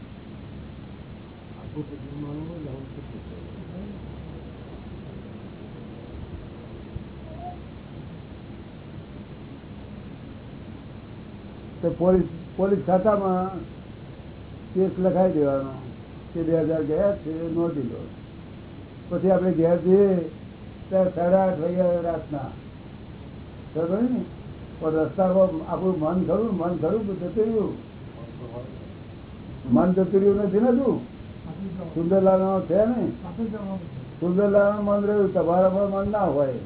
તો પોલીસ પોલીસ ખાતામાં કેસ લખાઈ દેવાનો કે બે હજાર ગયા છે નોંધી લો પછી આપણે ઘેર જઈએ સાડા આઠ વાગ્યા રાતના. બરાબર ને? પણ આપણું મન ખરું મન ખરું જતું મન જતું નથી ને તું સુંદરલાલ છે ને? સુંદરલાલ મન રહ્યું તમારામાં મન ના હોય.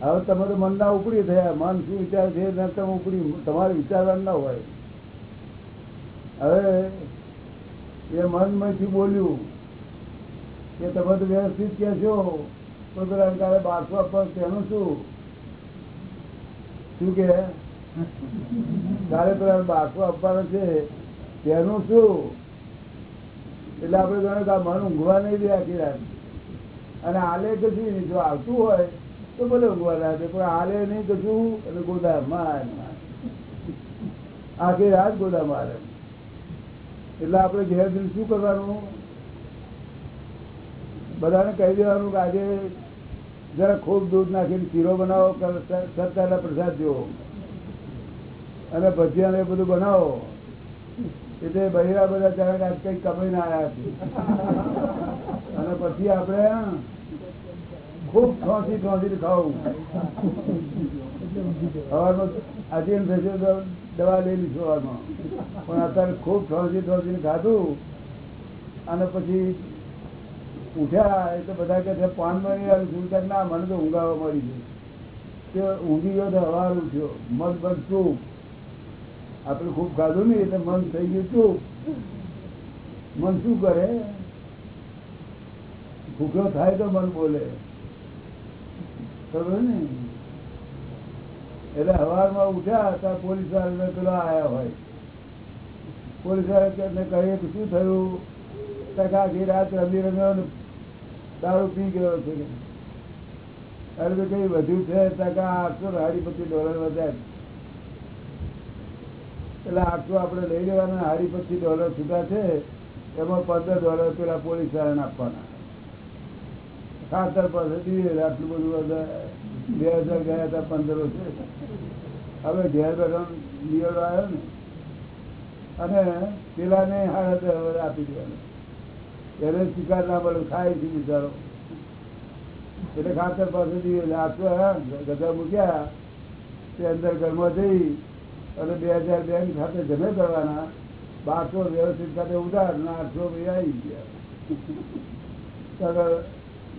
હવે તમે તો મન ના ઉપડી થયા. મન શું વિચાર છે ને તમે ઉપડી તમારે વિચારવાનું ના હોય. હવે એ મનમાંથી બોલ્યું કે તમે તો વ્યવસ્થિત કે છો તો તારે બારસો આપવા તેનું શું? શું કે? તારે પેલા બારસો આપવાનો છે તેનું શું? એટલે આપણે જાણે મન ઊંઘવા નહીં દે આખી રાત. અને આલે કશું જો આવતું હોય તો ભલે ઊંઘવા રાખે પણ આલે નહીં કશું એટલે ગોદા માર માર. આખી રાત ગોદા મારે એટલે આપણે ઘેર દિલ શું કરવાનું? બધાને કહી દેવાનું કે આજે જરા ખૂબ દૂધ નાખીને શીરો બનાવો સત્તાના પ્રસાદ જુઓ. અને ભજીયા ને બધું બનાવો. એટલે બહેરા બધા જરાક આજ કઈ કમાઈને આવ્યા અને પછી આપણે ખૂબ ઠોસી ઠોસી ખાવું. સવારમાં આજે એમ થશે તો દવા લેલી સવારમાં. પણ અત્યારે ખૂબ ઠોસી ઠોસીને ખાધું. અને પછી ઉઠ્યા એ તો બધા કે છે પાન મળી શું કે ના, મને તો ઊંઘાવા મળી ગયું. કે ઊંઘી ગયો તો હવાર ઉઠ્યો. મન બન ચૂપ આપણે ખૂબ ખાધું ને, એટલે મન થઈ ગયું ચૂપ મન શું કરે? ભૂખ્યો થાય તો મન બોલે. ખબર ને? એટલે હવારમાં ઉઠ્યા હતા પોલીસવાળા પેલા આયા હોય. પોલીસવાળા કે શું થયું? ટકા આખી રાત રમી રમ્યો દારૂ પી ગયો છે અરે તો કઈ વધુ છે? ટકા આઠસો હાડીપતિ ડોલર વધ્યા એટલે આઠસો આપણે લઈ લેવાના હાડીપતિ ડોલર છૂટા છે, એમાં પંદર ડોલર પેલા પોલીસ વાળાને આપવાના. ખાતર પાસે આટલું બધું બે હજાર ગયા હતા પંદર છે. હવે ઘેર બેઠા નિયર આવ્યો ને. અને પેલાને સાડા દસ હજાર આપી દેવાનું. એને શિકાર ના મળે, ખાય છે બિચારો. એટલે ખાતર પાસે દીધે ગધા મૂક્યા, તે અંદર ઘરમાં જઈ અને બે હજાર બેંક ખાતે જમે કરવાના, બારસો વ્યવસ્થિત ખાતે ઉધાર ને આઠસો ભાઈ આવી ગયા.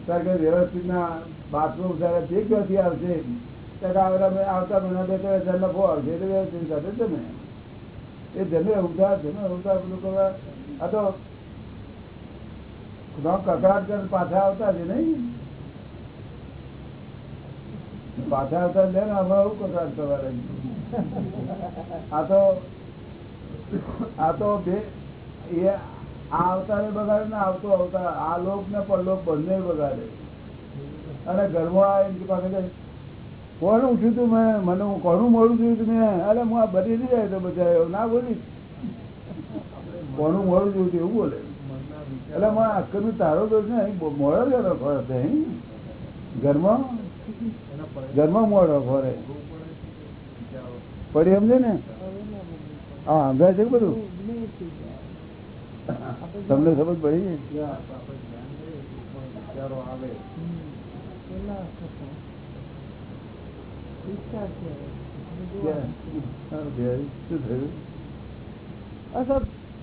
ત્યારે કે વ્યવસ્થિત ના બારસો ઉધાર તે ક્યાંથી આવશે? આવતા મહિના- બે ત્રણ હજાર નફો આવશે, એટલે વ્યવસ્થિત ખાતે જમે એ જમે ઉધાર જમે ઉધાર બધું કરવા, આ તો કકડાટ કરીને પાછા આવતા છે નહીં? પાછા આવતા છે ને અમે આવું કકડાટ કરવા લાગ્યું. આ તો આ તો બે, એ આ અવતારે બગાડે ને આવતો અવતાર, આ લોક ને પરલોક બંને બગાડે. અને ઘરમાં આવીને પાસે કોણ ઉઠ્યું તું મેં? મને હું કોનું મોડું થયું તું મેં? અરે, હું આ બધી જાય તો બધા એવું ના બોલી. કોનું મોડું થયું હતું એવું બોલે. એટલે મને અક્કર તારો દોષ ને મોડો ગયો ફરે છે ઘરમાં? ઘરમાં મોડો ફરે. પડી સમજે ને? હા સમજાય છે બધું? તમને સમજ પડી શું થયું?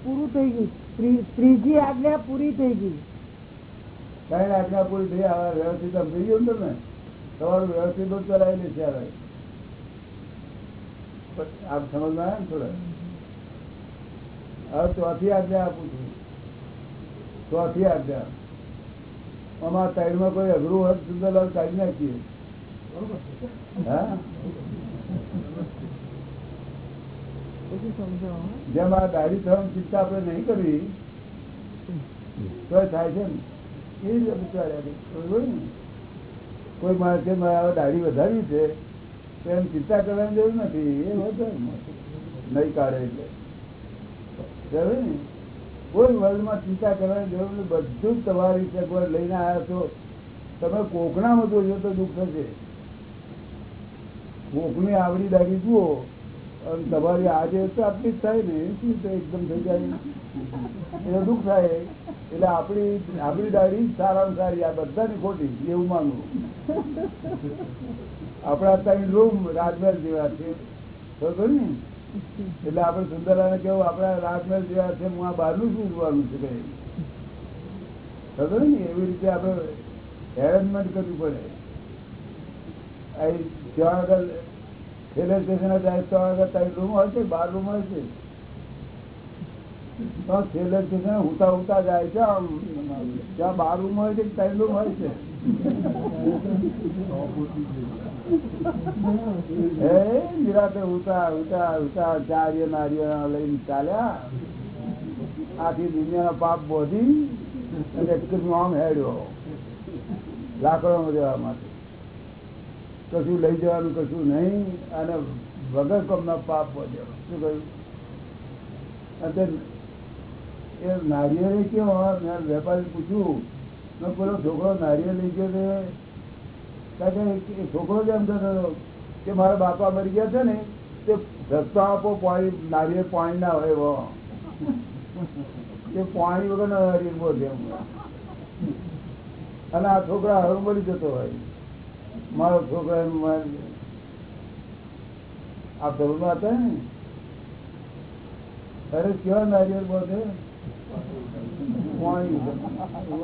પૂરું થઈ ગયું. ત્રીજી આજ્ઞા પૂરી થઈ ગઈ. કઈ આજ્ઞા પૂરી થઈ આવે વ્યવસ્થિત સમજી ગયું તમે? તમારું વ્યવસ્થિત બધું ચલાવી છે હવે. આપ સમજમાં આવે ને થોડા? હવે ચોથી આજ્ઞા આપું છું. ચોથી આજ્ઞા. આમાં સાઈડમાં કોઈ અઘરું હોય સુંદર કાઢી નાખીએ. સમજાવો હો. જેમ આ દાઢી ચિંતા આપણે નહીં કરવી તો થાય છે ને. એ વિચાર્યા? કોઈ માણસે મારે દાઢી વધારવી છે, તો એમ ચિંતા કરવાની જરૂર નથી. એ વધારે નહીં. કાઢે એટલે. ને? કોઈ વર્લ્ડમાં ચિંતા કરવાની જરૂર નથી. બધું જ તમારી સગવડ લઈને આવ્યા છો. તમે કોકણામાં જોજો તો દુઃખ થશે. કોકની આવડી દાઢી જુઓ. અને તમારી આજે તો આટલી જ થાય ને, શું એકદમ થઈ જાય? એટલે દુઃખ થાય. એટલે આપણી આપણી દાઢી સારામાં સારી, આ બધાની ખોટી એવું માનવું આપણા ત્રણ રૂમ રાજમહેલ જેવા છે. બરોબર ને? એટલે આપણે સુંદરલાને કેવું, આપણા રાજમહેલ જેવા છે, હું આ બહારનું શું જોવાનું છે કઈ? ખબર ને? એવી રીતે આપણે એરેન્જમેન્ટ કરવું પડે. અહીં જ્યાં આગળ રેલવે સ્ટેશન જાય રૂમ હોય છે, બાર રૂમ હોય છે. ઉતા ઉતા જાય છે, આમ લઈને ચાલ્યા. આખી દુનિયાનો પાપ બોધી અને આમ હેડ્યો. લાકડો જવા માટે. કશું લઈ જવાનું, કશું નહીં. અને વગર કમના પાપ વધ્યો. શું કહ્યું? અત્યારે એ નારિયેળ કેવો? મેં વેપારી પૂછ્યું. મેં પેલો છોકરો નારિયેળ લઈ ગયો કારણ કે છોકરો જ કહેતો કે મારા બાપા મરી ગયા છે ને, તે રસ્તો આપો, પાણી, નારિયેળ પાણી ના હોય એવો. એ પાણી વગર નો હરીર બોધે અને આ છોકરા હવે મળી જતો હોય. મારો છોકરા આ ધોરણ હતા ને? અરે કેવા નારિયેળ બોધે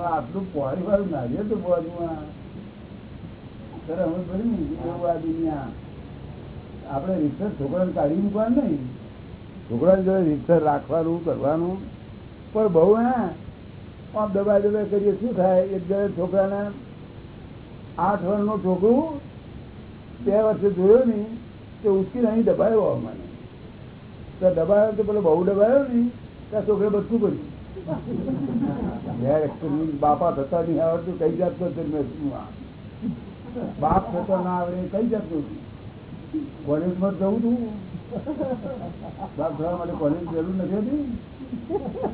આટલું પાણી વાળું નારિયેળ તો બોધમાં સર અમે ભરી ને એવું આ. દુનિયા આપણે રિક્ષર રાખવાનું, કરવાનું. પણ બહુ હે. આમ દબાઈ દબાઈ કરીએ, શું થાય? એક જયારે છોકરાને આઠ વર્ષનું છોકરું બે વર્ષે જોયો ને તે ઉચકી અહીં દબાયો મને. તો દબાયો તો પેલો બહુ દબાયો નહીં ત્યાં છોકરે બધું કર્યું બાપા થતા નહીં આવડતું, કઈ જાતનો બાપ થતા ના આવડે કઈ જાતનું કોલેજમાં જવું તું. બાપ થવા માટે કોલેજ જરૂર નથી હોતી?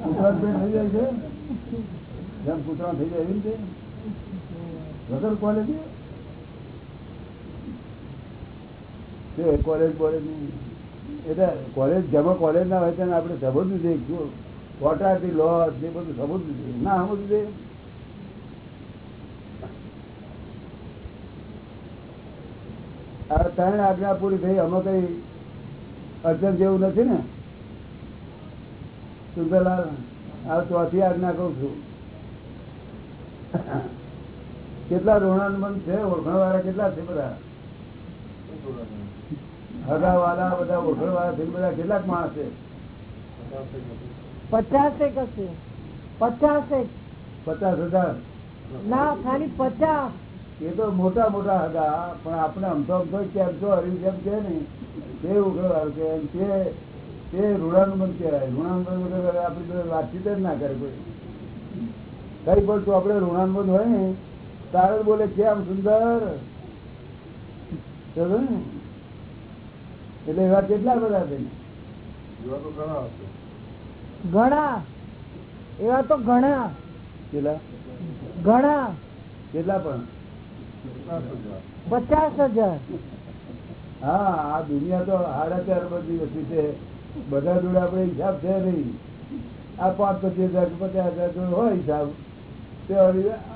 કૂતરા થઈ જાય છે? જેમ કૂતરા થઈ જાય એવી રીતે. વગર કોલેજ કોલેજ કોલેજ એટલે કોલેજ જેમાં કોલેજ ના હોય તેને આપણે સમજવું જોઈએ શું કોટાથી લો જે બધું સમજવું જોઈએ ના સમજવું જોઈએ? ત્રણ આજ્ઞા પૂરી થઈ. અમે કઈ અડચણ જેવું નથી ને? સુંદરલાલ આ ચોથી આજ્ઞા કઉ છું. કેટલા ઋણાનુબંધ છે? ઓળખણ વાળા કેટલા છે બધા? હગા વાળા બધા ઓળખણ વાળા છે. બધા કેટલાક માણસ છે? પચાસ એક હશે. પચાસ એક પચાસ હજાર? ના ખાલી પચાસ. એ તો મોટા મોટા હતા પણ આપણે અમથો અમથો કેમ છો? હરી કેમ કે નહીં તે ઉઘડવાર કે તે તે ઋણાનુબંધ કહેવાય. ઋણાનુબંધ વગર આપણી વાતચીત જ ના કરે કોઈ. કઈ પણ તો આપણે ઋણાનુબંધ હોય ને તારે બોલે છે આમ સુંદર? એટલે એવા કેટલા બધા છે? ઘણા એવા તો ઘણા. કેટલા? ઘણા. કેટલા પણ? પચાસ હજાર. હા આ દુનિયા તો સાડા ચાર બધી વસ્તી છે. બધા જોડે આપડે હિસાબ છે નહીં. આ પાંચ પચીસ હજાર પચાસ હજાર જોડે હોય હિસાબ.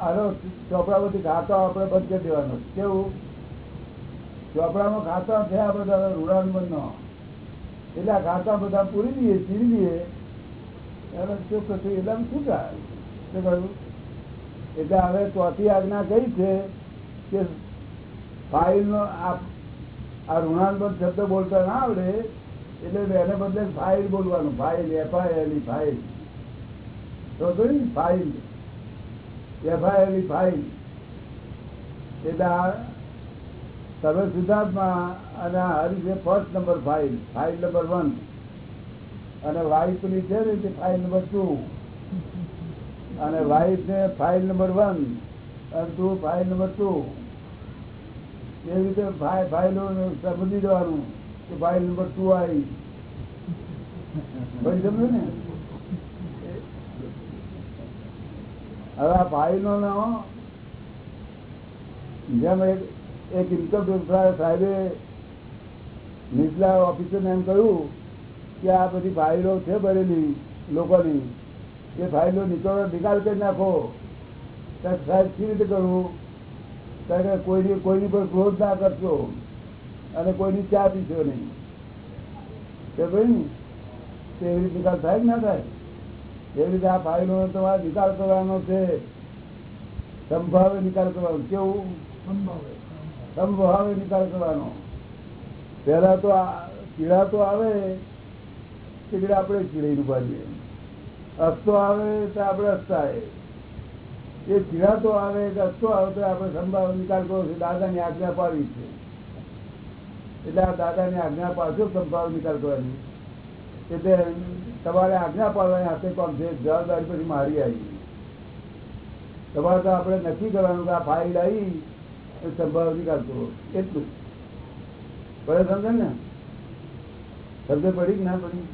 આનો ચોપડામાંથી ખાતો આપણે બંધ કરી દેવાનો. કેવું? ચોપડામાં છે આ બધા રૂડાનબંધ નો. એટલે આ ઘાતા બધા પૂરી દઈએ, ચીરી દઈએ. થયું. એટલે શું થાય? શું કહ્યું એટલે હવે ચોથી આજ્ઞા કઈ છે કે ફાઇલ નો આ આ ઋણાનુબંધ શબ્દ બોલતા ના આવડે, એટલે એને બદલે ફાઇલ બોલવાનું. File F I L file. તો ફાઇલ? અને Hari number file number one અને ને તે ફાઇલ નંબર ટુ ને એવી રીતે ફાઇ- ફાઇલો સમજી દેવાનું કે ફાઇલ નંબર ટુ આવી પછી સમજો ને? હવે આ ભાઈ નો જેમ એક ઇન્કમ સાહેબે નીચલા ઓફિસરને એમ કહ્યું કે આ બધી ફાઇલો છે ભરેલી લોકોની. એ ફાઇલો નીકળો, નિકાલ કરી નાખો. ત્યારે સાહેબ કેવી રીતે કરવું? ત્યારે કોઈની કોઈની પર ક્રોધ ના કરશો અને કોઈની ચા પીશો નહીં. તે ભાઈ એવી નિકાલ થાય ના થાય? એવી રીતે આ ફાઇલો આ નિકાલ કરવાનો છે. સંભાવે નિકાલ કરવાનો. કેવું? સંભાવે નિકાલ કરવાનો. પેલા તો કીડા તો આવે તે કીડા આપણે કીડી પાડીએ અસ્તો આવે તો આપણે હસતા એ કીડા તો આવે કે અસ્તો આવે તો આપણે સંભાવ નિકાલ કરવો છે. દાદાની આજ્ઞા પાડવી છે. એટલે આ દાદાની આજ્ઞા પાડશો સંભાવ નિકાલ કરવાની. એટલે તમારે આજ્ઞા પાડવાની હાથે કોમ છે, જવાબદારી પછી મારી આવી. તમારે તો આપણે નક્કી કરવાનું કે આ ફાઇલ આવી સંભાવ કરવો એટલું પડે સમજે ને? સમજે પડી ના પડી?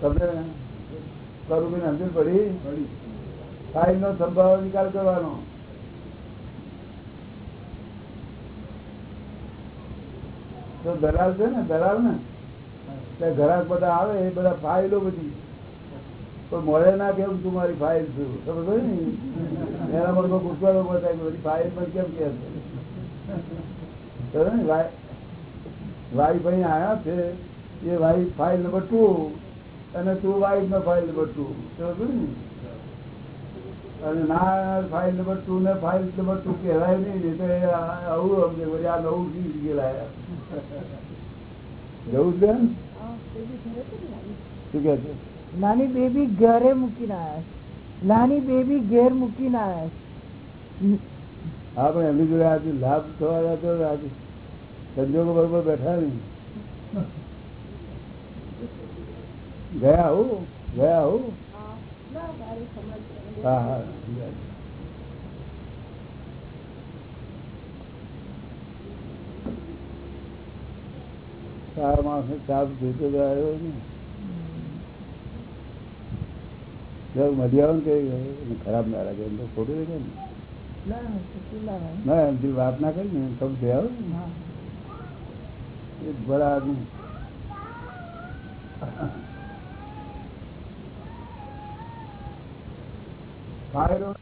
તમને કરું કે સમજ પડી? ફાઇલ નો સંભાવ નિકાલ કરવાનો. તો દલાલ છે ને, દલાલ ને? ત્યાં ઘરાક બધા આવે, એ બધા ફાઇલો બધી. પણ મળે ના કેમ તું મારી ફાઇલ છું સમજ ને? એના પર ગુસ્સો બતાવી બધી ફાઇલ પણ કેમ કે છે? ને વાઈ વાઈ ભાઈ આયા છે, એ વાઈ ફાઇલ નંબર ટુ અને તું વાઈફ નો ફાઇલ નંબર ટુ. સમજ ને? અને ના ફાઇલ નંબર ટુ ને ફાઇલ નંબર ટુ કહેવાય નહીં નહીં તો એ આ- આવું સમજે વળી આ નવું શીખ ગયેલા જવું છે ને? શું કે છે નાની બેબી ઘરે મૂકીને આયા છે. નાની બેબી ઘેર મૂકીને આયા છે. હા પણ એમની જોડે આજે લાભ થવા જતો આજે સંજોગો બરોબર બેઠા નહીં ગયા હું ગયા હું હા હા ચાર માણસ ને ચાર જોઈતો આવ્યો ને. મધી આવે ને કઈ ખરાબ ના લાગે એમ તો ખોટું લાગે ને. ના, એમ જે વાત ના કરી ને તમે થયા ને? એ બડા ભાઈ